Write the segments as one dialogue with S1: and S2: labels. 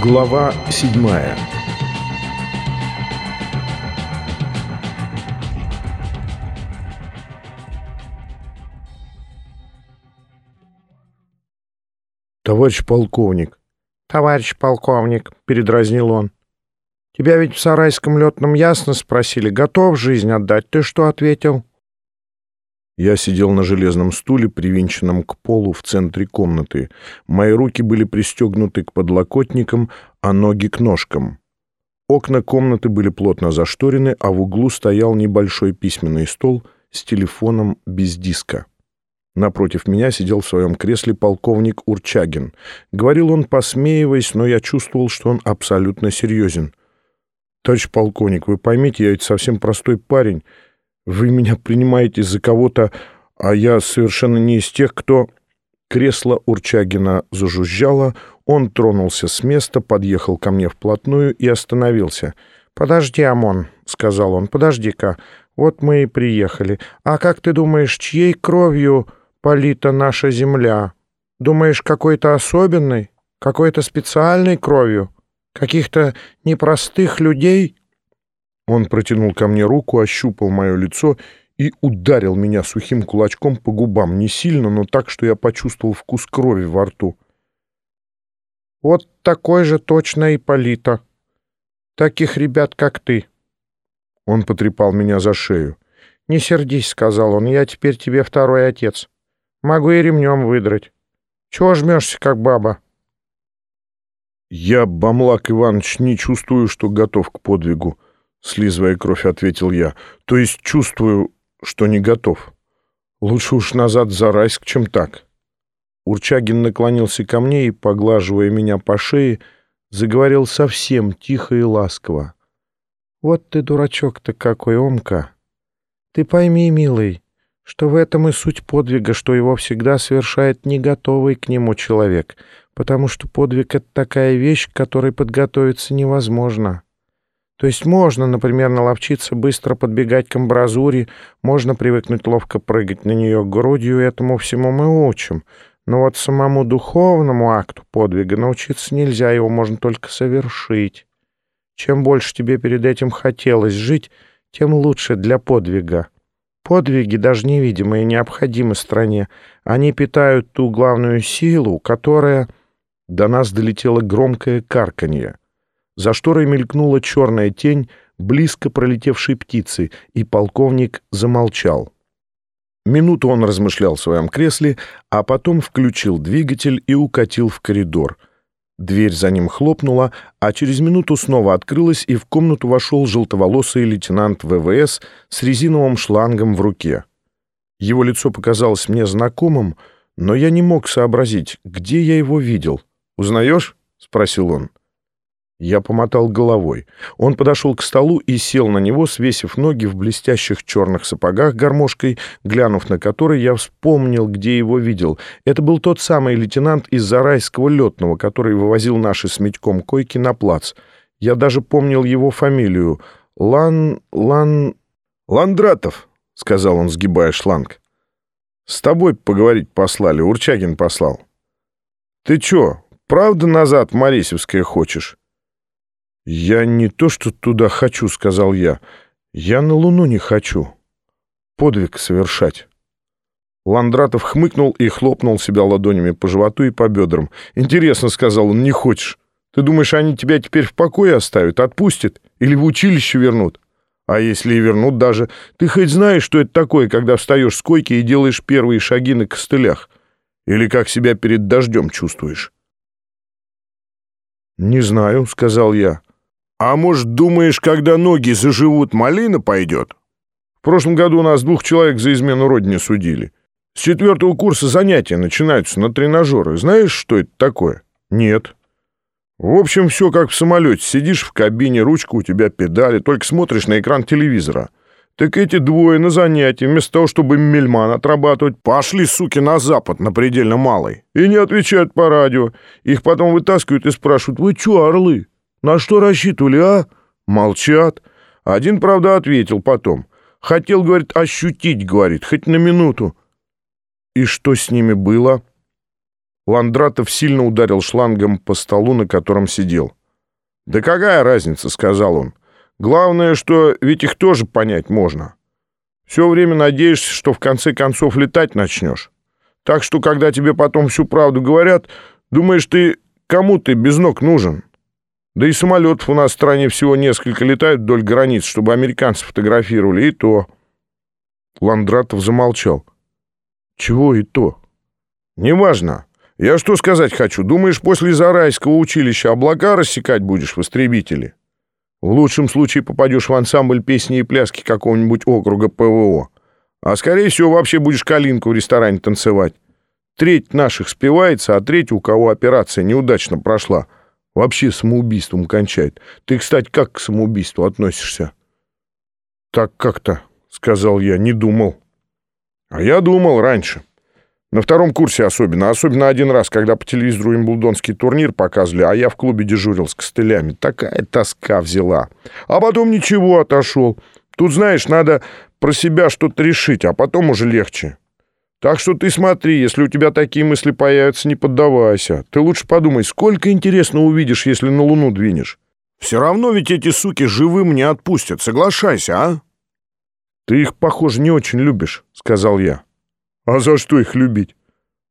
S1: Глава седьмая «Товарищ полковник!»
S2: «Товарищ полковник!» — передразнил он. «Тебя ведь в сарайском летном ясно спросили, готов жизнь отдать. Ты что ответил?»
S1: Я сидел на железном стуле, привинченном к полу в центре комнаты. Мои руки были пристегнуты к подлокотникам, а ноги к ножкам. Окна комнаты были плотно зашторены, а в углу стоял небольшой письменный стол с телефоном без диска. Напротив меня сидел в своем кресле полковник Урчагин. Говорил он, посмеиваясь, но я чувствовал, что он абсолютно серьезен. «Товарищ полковник, вы поймите, я ведь совсем простой парень». Вы меня принимаете за кого-то, а я совершенно не из тех, кто...» Кресло Урчагина зажужжало, он тронулся с места, подъехал ко мне вплотную и остановился.
S2: «Подожди, Амон», — сказал он, — «подожди-ка. Вот мы и приехали. А как ты думаешь, чьей кровью полита наша земля? Думаешь, какой-то особенной? Какой-то специальной кровью? Каких-то непростых людей?»
S1: Он протянул ко мне руку, ощупал мое лицо и ударил меня сухим кулачком по губам. Не сильно, но так, что я почувствовал вкус крови во рту.
S2: «Вот такой же точно Ипполита. Таких ребят, как ты».
S1: Он потрепал меня за шею.
S2: «Не сердись», — сказал он, — «я теперь тебе второй отец. Могу и ремнем выдрать. Чего жмешься, как баба?»
S1: «Я, Бамлак Иванович, не чувствую, что готов к подвигу». — слизывая кровь, ответил я. «То есть чувствую, что не готов. Лучше уж назад за Райск, чем так». Урчагин наклонился ко мне и, поглаживая меня по шее, заговорил совсем тихо и ласково.
S2: «Вот ты дурачок-то какой, Омка! Ты пойми, милый, что в этом и суть подвига, что его всегда совершает не готовый к нему человек, потому что подвиг — это такая вещь, к которой подготовиться невозможно». То есть можно, например, наловчиться быстро подбегать к амбразуре, можно привыкнуть ловко прыгать на нее грудью, этому всему мы учим. Но вот самому духовному акту подвига научиться нельзя, его можно только совершить. Чем больше тебе перед этим хотелось жить, тем лучше для подвига. Подвиги, даже невидимые, необходимы стране. Они питают ту главную силу, которая...
S1: До нас долетело громкое карканье. За шторой мелькнула черная тень близко пролетевшей птицы, и полковник замолчал. Минуту он размышлял в своем кресле, а потом включил двигатель и укатил в коридор. Дверь за ним хлопнула, а через минуту снова открылась, и в комнату вошел желтоволосый лейтенант ВВС с резиновым шлангом в руке. Его лицо показалось мне знакомым, но я не мог сообразить, где я его видел. «Узнаешь?» — спросил он. Я помотал головой. Он подошел к столу и сел на него, свесив ноги в блестящих черных сапогах гармошкой, глянув на который, я вспомнил, где его видел. Это был тот самый лейтенант из Зарайского летного, который вывозил наши с Митьком койки на плац. Я даже помнил его фамилию. Лан... Лан... «Ландратов», — сказал он, сгибая шланг. «С тобой поговорить послали, Урчагин послал». «Ты чё, правда назад в Марисевское хочешь?» «Я не то, что туда хочу», — сказал я. «Я на Луну не хочу. Подвиг совершать». Ландратов хмыкнул и хлопнул себя ладонями по животу и по бедрам. «Интересно», — сказал он, — «не хочешь. Ты думаешь, они тебя теперь в покое оставят, отпустят или в училище вернут? А если и вернут даже, ты хоть знаешь, что это такое, когда встаешь с койки и делаешь первые шаги на костылях? Или как себя перед дождем чувствуешь?» «Не знаю», — сказал я. А может, думаешь, когда ноги заживут, малина пойдет? В прошлом году у нас двух человек за измену родине судили. С четвертого курса занятия начинаются на тренажеры. Знаешь, что это такое? Нет. В общем, все как в самолете. Сидишь в кабине, ручка у тебя педали, только смотришь на экран телевизора. Так эти двое на занятия, вместо того, чтобы мельман отрабатывать, пошли, суки, на запад, на предельно малый. И не отвечают по радио. Их потом вытаскивают и спрашивают, вы что, орлы? На что рассчитывали, а? Молчат. Один, правда, ответил потом. Хотел, говорит, ощутить, говорит, хоть на минуту. И что с ними было? Ландратов сильно ударил шлангом по столу, на котором сидел. «Да какая разница?» — сказал он. «Главное, что ведь их тоже понять можно. Все время надеешься, что в конце концов летать начнешь. Так что, когда тебе потом всю правду говорят, думаешь ты, кому ты без ног нужен? Да и самолетов у нас в стране всего несколько летают вдоль границ, чтобы американцы фотографировали, и то...» Ландратов замолчал. «Чего и то?» «Неважно. Я что сказать хочу. Думаешь, после Зарайского училища облака рассекать будешь в истребителе? В лучшем случае попадешь в ансамбль песни и пляски какого-нибудь округа ПВО. А скорее всего вообще будешь калинку в ресторане танцевать. Треть наших спивается, а треть, у кого операция неудачно прошла, вообще самоубийством кончает. Ты, кстати, как к самоубийству относишься? Так как-то, сказал я, не думал. А я думал раньше. На втором курсе особенно. Особенно один раз, когда по телевизору имблдонский турнир показывали, а я в клубе дежурил с костылями. Такая тоска взяла. А потом ничего, отошел. Тут, знаешь, надо про себя что-то решить, а потом уже легче. Так что ты смотри, если у тебя такие мысли появятся, не поддавайся. Ты лучше подумай, сколько интересно увидишь, если на Луну двинешь. Все равно ведь эти суки живым не отпустят. Соглашайся, а? Ты их, похоже, не очень любишь, сказал я. А за что их любить?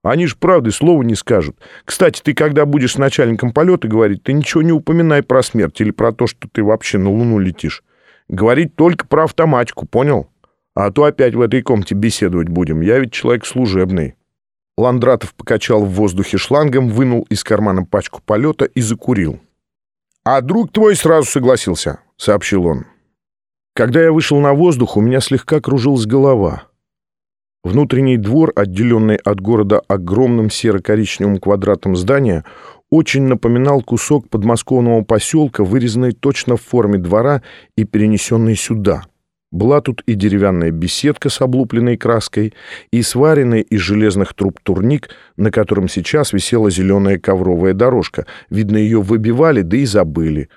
S1: Они ж правды слова не скажут. Кстати, ты когда будешь с начальником полета говорить, ты ничего не упоминай про смерть или про то, что ты вообще на Луну летишь. Говорить только про автоматику, понял? А то опять в этой комнате беседовать будем. Я ведь человек служебный. Ландратов покачал в воздухе шлангом, вынул из кармана пачку полета и закурил. «А друг твой сразу согласился», — сообщил он. Когда я вышел на воздух, у меня слегка кружилась голова. Внутренний двор, отделенный от города огромным серо-коричневым квадратом здания, очень напоминал кусок подмосковного поселка, вырезанный точно в форме двора и перенесенный сюда. Была тут и деревянная беседка с облупленной краской, и сваренный из железных труб турник, на котором сейчас висела зеленая ковровая дорожка. Видно, ее выбивали, да и забыли.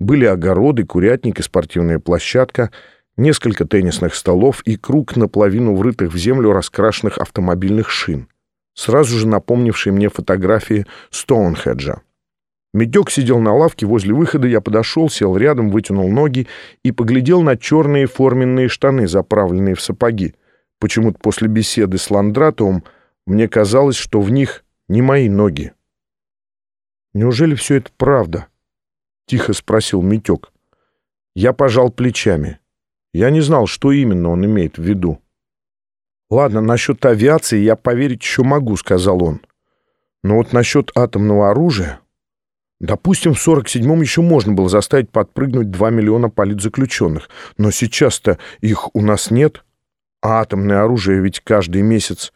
S1: Были огороды, курятник и спортивная площадка — несколько теннисных столов и круг наполовину врытых в землю раскрашенных автомобильных шин, сразу же напомнивший мне фотографии Стоунхеджа. Медек сидел на лавке возле выхода, я подошел, сел рядом, вытянул ноги и поглядел на черные форменные штаны, заправленные в сапоги. Почему-то после беседы с Ландратовым мне казалось, что в них не мои ноги. «Неужели все это правда?» — тихо спросил Митек. Я пожал плечами. Я не знал, что именно он имеет в виду. «Ладно, насчет авиации я поверить еще могу», — сказал он. «Но вот насчет атомного оружия...» Допустим, в 47-м еще можно было заставить подпрыгнуть 2 миллиона политзаключенных, но сейчас-то их у нас нет, а атомное оружие ведь каждый месяц.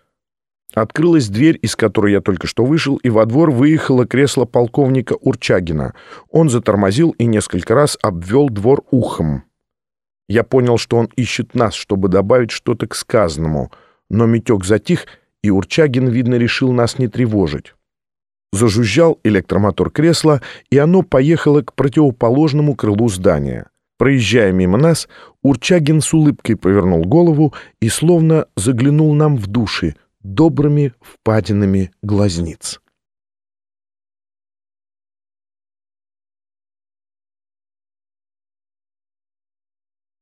S1: Открылась дверь, из которой я только что вышел, и во двор выехало кресло полковника Урчагина. Он затормозил и несколько раз обвел двор ухом. Я понял, что он ищет нас, чтобы добавить что-то к сказанному, но Митек затих, и Урчагин, видно, решил нас не тревожить. Зажужжал электромотор кресла, и оно поехало к противоположному крылу здания. Проезжая мимо нас, Урчагин с улыбкой повернул голову и словно заглянул нам в души добрыми впадинами глазниц.